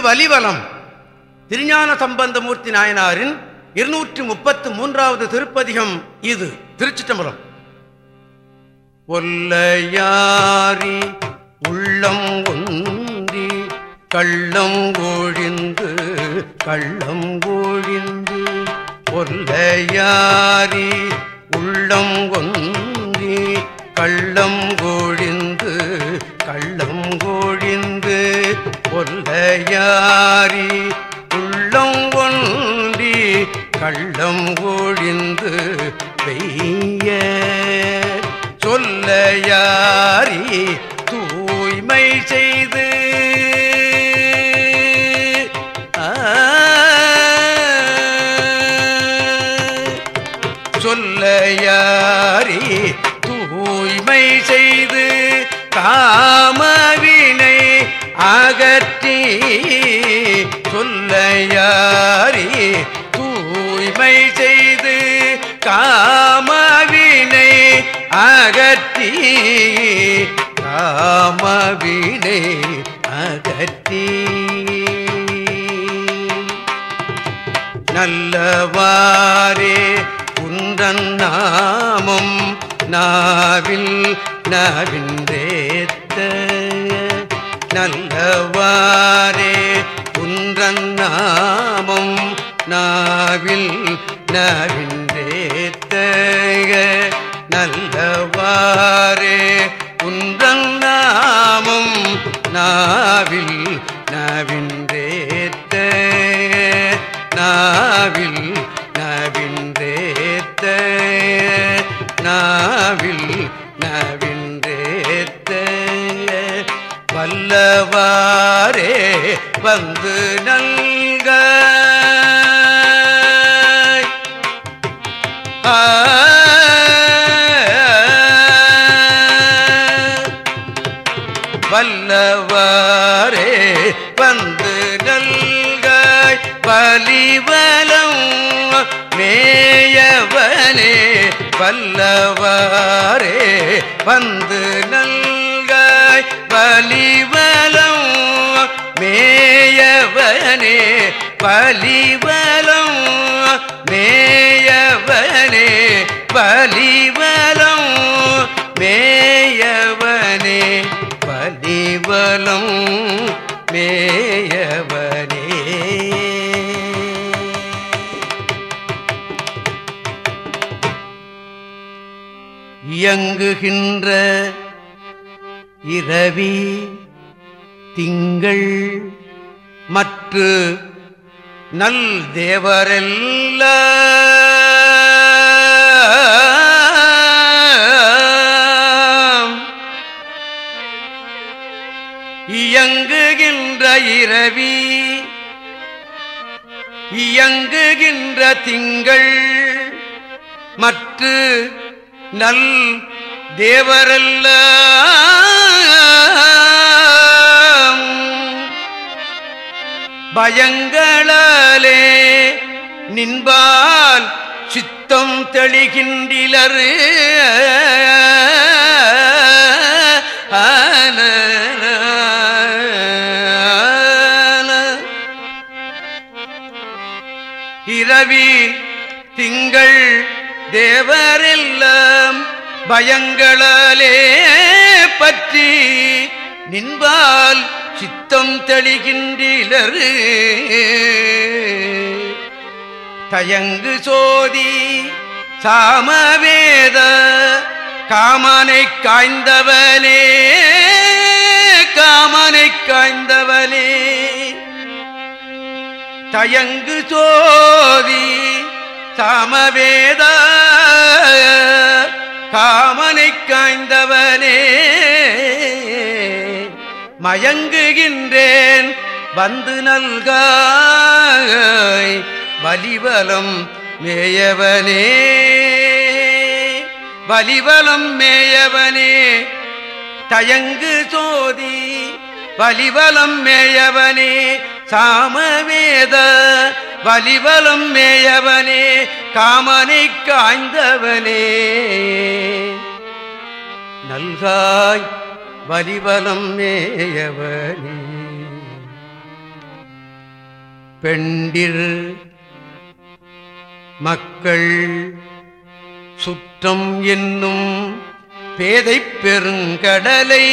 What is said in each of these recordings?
திருவலிவலம் திருஞான சம்பந்தமூர்த்தி நாயனாரின் இருநூற்றி முப்பத்து மூன்றாவது திருப்பதிகம் இது. திருச்சிட்டம்பலம் ஒல்லையாரி உள்ளம் ஒன்றி கள்ளம் ஒழிந்து கள்ளம் ஒழிந்து ஒல்லையாரி உள்ளம் ஒன்றி கள்ளம் ஒழிந்து கள்ளம் ஒழிந்து ஒல்லையாரி உள்ளம் ஒன்றி கள்ளம் ஒழிந்து பெய்ய. சொல்லையாரி தூய்மை செய்து காமவினை அகற்றி காமவினை அகற்றி. நல்லவாரே குன்றன் நாமும் நாவில் நவின்றேத்த நல்லவாரே குன்றன் நாமும் நாவில் நவின்றேத்த நல்லவாரே வல்லவாரே வந்து நல்காய் பலிவலம் மேயவனே வல்லவாரே வந்து நல்காய் பலிவலம் மேயவனே பலிவலம் மேய மேயவனே பலிவலம் மேயவனே பலிவலம் மேயவனே. இயங்குகின்ற இரவி திங்கள் மற்ற நல் தேவரெல்லாம் இயங்குகின்ற இரவி இயங்குகின்ற திங்கள் மற்ற நல் தேவரல்ல. பயங்களாலே நின்பால் சித்தம் தெளிகின்றிலரு பிறவி திங்கள் தேவரெல்லாம் பயங்களாலே பற்றி நின்பால் சித்தம் தெளிகின்றிலரு. தயங்கு சோதி சாமவேத காமனை காய்ந்தவனே காமனை காய்ந்த தயங்கு சோதி சமவேத காமனை காய்ந்தவனே. மயங்குகின்றேன் வந்து நல்காய் வலிவலம் மேயவனே. வலிவலம் மேயவனே. தயங்கு சோதி வலிவலம் மேயவனே. சாமவேத வலிவலம் மேயவனே காமனை காய்ந்தவனே. நல்காய் வலிவலம் மேயவனே. பெண்டிர் மக்கள் சுற்றம் என்னும் பேதை பெருங்கடலை.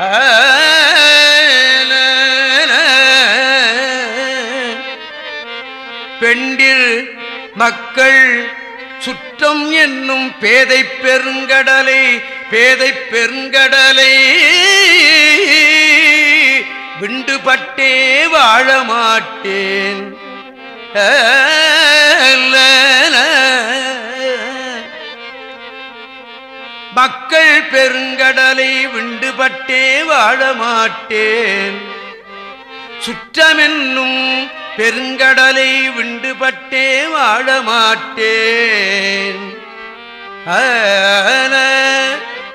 ஆ வெண்டில் மக்கள் சுற்றம் என்னும் பேதை பெருங்கடலை பேதை பெருங்கடலை விண்டுபட்டே வாழ மாட்டேன் மக்கள் பெருங்கடலை விண்டுபட்டே வாழ மாட்டேன் சுற்றமென்னும் பெருங்கடலை விண்டுபட்டே வாழ மாட்டேன்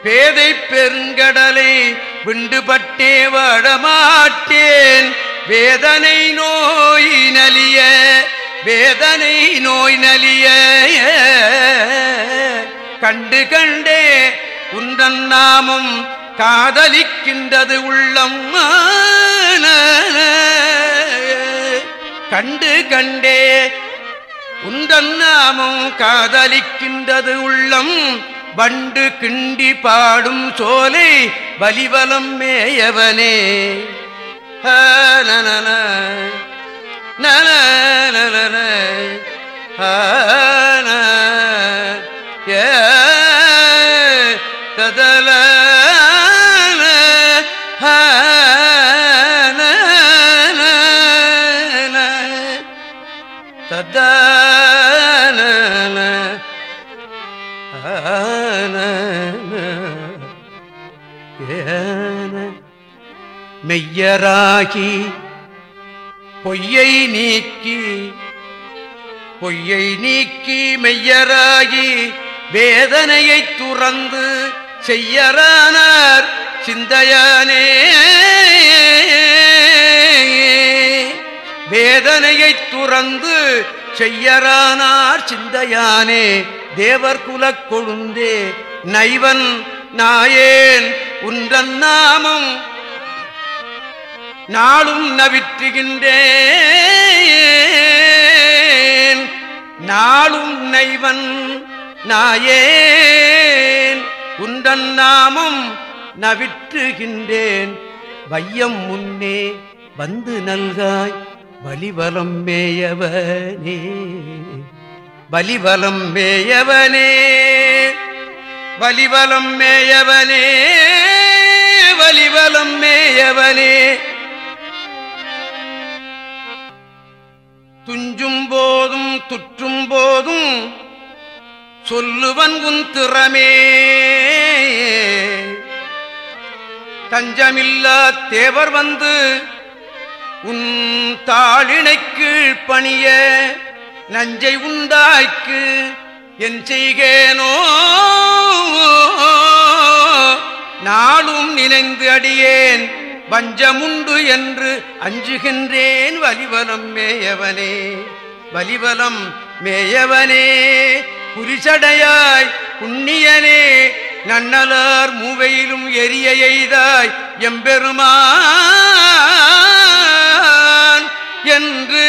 பேதை பெருங்கடலை விண்டுபட்டே வாழ மாட்டேன் வேதனை நோய் நலிய வேதனை நோய் நலிய கண்டு கண்டே உந்தன் நாமம் காதலிக்கின்றது உள்ளம். கண்டு கண்டே உந்தன் நாமம் காதலிக்கின்றது உள்ளம். வண்டு கிண்டி பாடும் சோலை வலிவலம் மேயவனே. நன நன ஏ மெய்யராகி பொய்யை நீக்கி பொய்யை நீக்கி மெய்யராகி வேதனையை துறந்து செய்யரானார் சிந்தையானே. வேதனையை துறந்து செய்யரானார் சிந்தையானே தேவர் குலக் கொழுந்தே. நைவன் நாயேன் உன்றன் நாமம் நாளும் நவிற்றுகின்றேன். நாளும் நைவன் நாயேன் உந்தன் நாமம் நவிற்றுகின்றேன். வையம் முன்னே வந்து நல்காய் வலிவலம் மேயவனே வலிவலம் மேயவனே வலிவலம் மேயவனே வலிவலம் மேயவனே. துஞ்சும் போதும் துற்றும் போதும் சொல்லுவன் உன் திறமே. தஞ்சமில்லா தேவர் வந்து உன் தாளினைக்கு பணிய நஞ்சை உண்டாய்க்கு என் செய்கேனோ? நாளும் நினைந்து அடியேன் வஞ்சமுண்டு என்று அஞ்சுகின்றேன் வலிவலம் மேயவனே வலிவலம் மேயவனே புரிசடையாய் புண்ணியனே நன்னலார் மூவையிலும் எரிய எய்தாய் எம்பெருமா என்று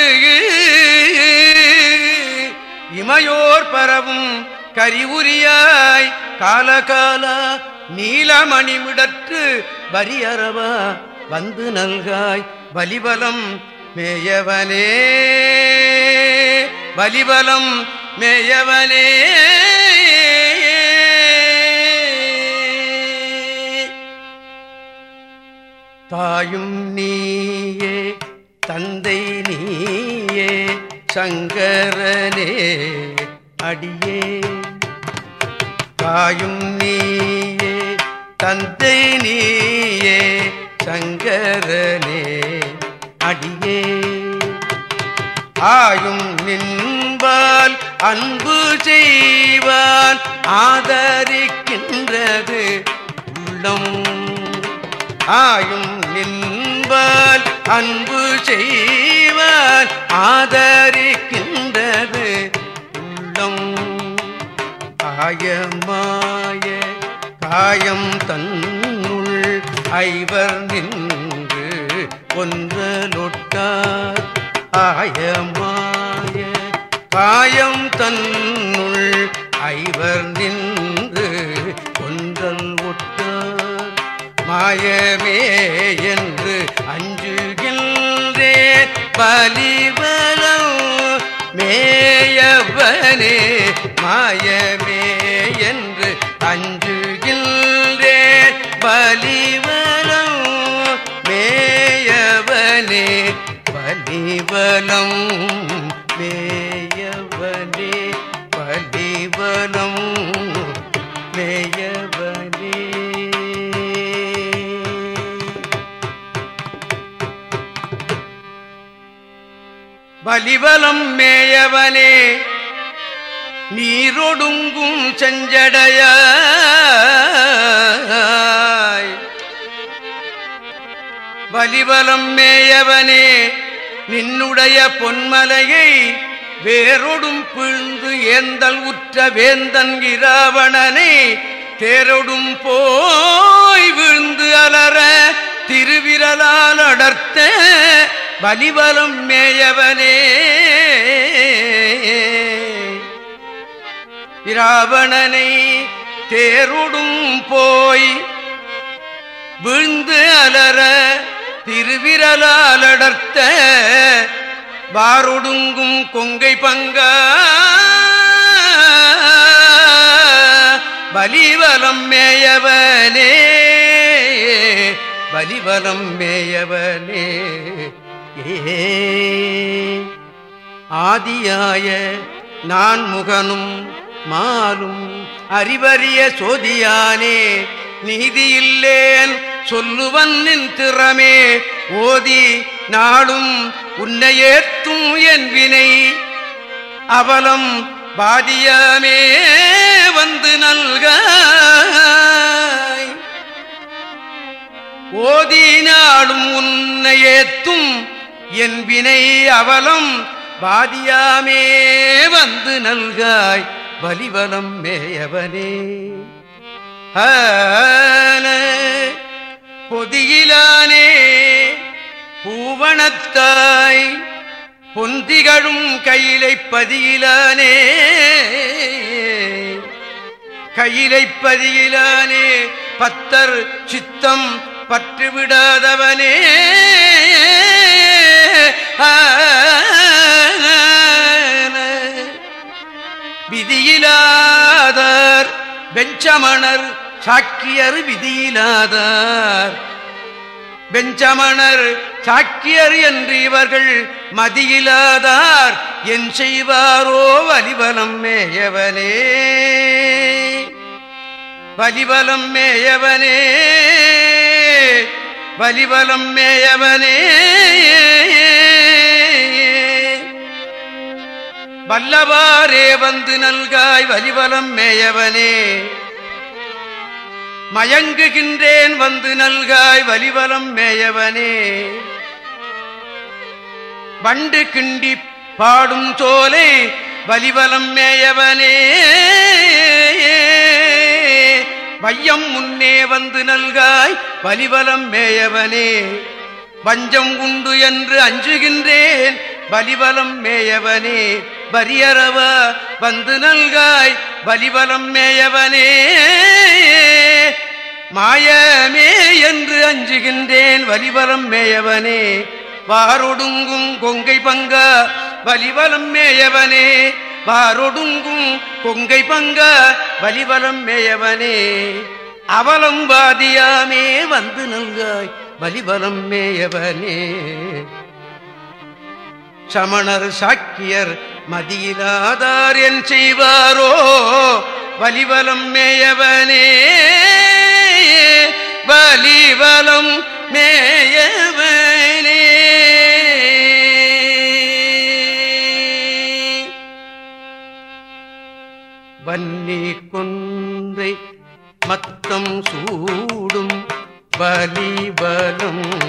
இமையோர் பரவும் கரிவுரியாய் காலகாலா நீலமணிமிடற்று வரியறவா வந்து நல்காய் வலிபலம் மேயவனே. வலிபலம் மேயவனே. தாயும் நீயே தந்தை நீயே சங்கரனே அடியே. தாயும் நீயே தந்தை நீயே சங்கரனே அடியே. ஆயும் நின்பால் அன்பு செய்வான் ஆதரிக்கின்றது உள்ளம். ஆயும் நின்பால் அன்பு செய்வால் ஆதரிக்கின்றது. உள்ளம் ஆயமாய காயம் தன்னுள் ஐவர் நின்று ஒன்றலொட்டார். ஆயமாய காயம் தன்னுள் ஐவர் நின்று மாயமே என்று அஞ்சுகின்றே பலிவலம் மேயவனே மாயமே என்று அஞ்சுகின்றே பலிவலம் மேயவனே பலிவலம் பலிவலம் மேயவனே நீரொடுங்கும் செஞ்சடைய வலிவலம் மேயவனே நின்னுடைய பொன்மலையை வேரொடும் பிழ்ந்து ஏந்தல் உற்ற வேந்தன் இராவணனை தேரொடும் போய் விழுந்து அலற திருவிரலால் அடர்த்த வலிவலம் மேயவனே. இராவணனை தேருடும் போய் விழுந்து அலற திருவிரலாலடர்த்த வாரொடுங்கும் கொங்கை பங்க. பலிவலம் மேயவனே. பலிவலம் மேயவனே. ஆதியாய நான் முகனும் மாலும் அறிவறிய சோதியானே நீதியில்லேன் சொல்லுவன் நின் திறமே ஓதி நாளும் உன்னையேத்தும் என் வினை. அவலம் பாதியமே வந்து நல்க ஓதினாலும் உன்னை ஏத்தும் என் வினை அவலம் பாதியாமே வந்து நல்காய் வலிவலம் மேயவனே. பொதியிலானே பூவனத்தாய் பொந்திகழும் கையிலை பதியிலானே. கையிலை பதியிலானே பத்தர் சித்தம் பற்றுவிடாதவனே. விதியிலாதார் வெஞ்சமணர் சாக்கியர் விதியிலாதார். வெஞ்சமணர் சாக்கியர் என்று இவர்கள் மதியிலாதார். என் செய்வாரோ வலிவலம் மேயவனே? வலிவலம் மேயவனே? வலிவலம் மேயவனே? வல்லவாரே வந்து நல்காய் வலிவலம் மேயவனே. மயங்குகின்றேன் வந்து நல்காய் வலிவலம் மேயவனே. வண்டு கிண்டி பாடும் தோலை வலிவலம் மேயவனே. வையம் முன்னே வந்து நல்காய் வலிவலம் மேயவனே. வஞ்சம் உண்டு என்று அஞ்சுகின்றேன் வலிவலம் மேயவனே. வரியறவ வந்து நல்காய் வலிவலம் மேயவனே. மாயமே என்று அஞ்சுகின்றேன் வலிவலம் மேயவனே. வாரொடுங்கும் கொங்கை பங்க வலிவலம் மேயவனே. வாரொடுங்கும் கொங்கை பங்க வலிவலம் மேயவனே. அவலம் வாதியாமே வந்து நல்காய் வலிவலம் மேயவனே. சமணர் சாக்கியர் மதியிலாதார் என் செய்வாரோ? வலிவலம் மேயவனே வலிவலம் மேயவனே. வன்னி கொன்றை மத்தம் சூடும் வலிவலம்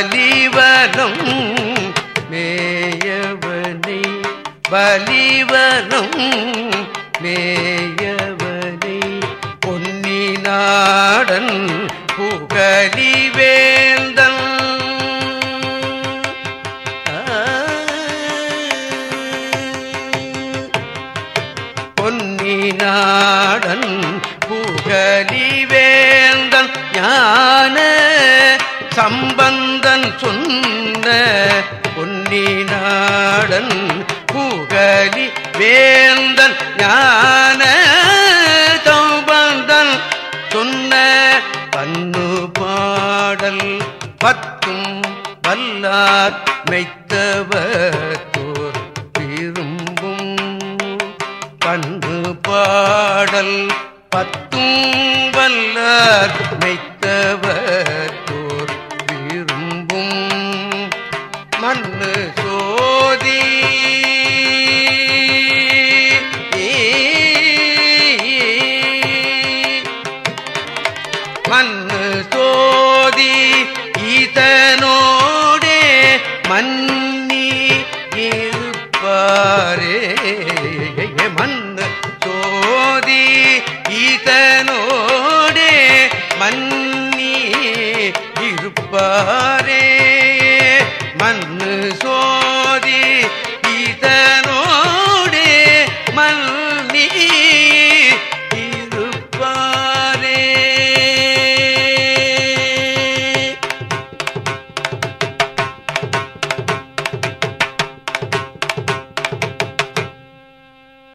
பலிவனம் மேயவனை பலிவனம் மேயவனை. பொன்னி நாடன் புகழிவேந்தன் பொன்னி நாடன் புகழி பத்தும் வல்ல மெய்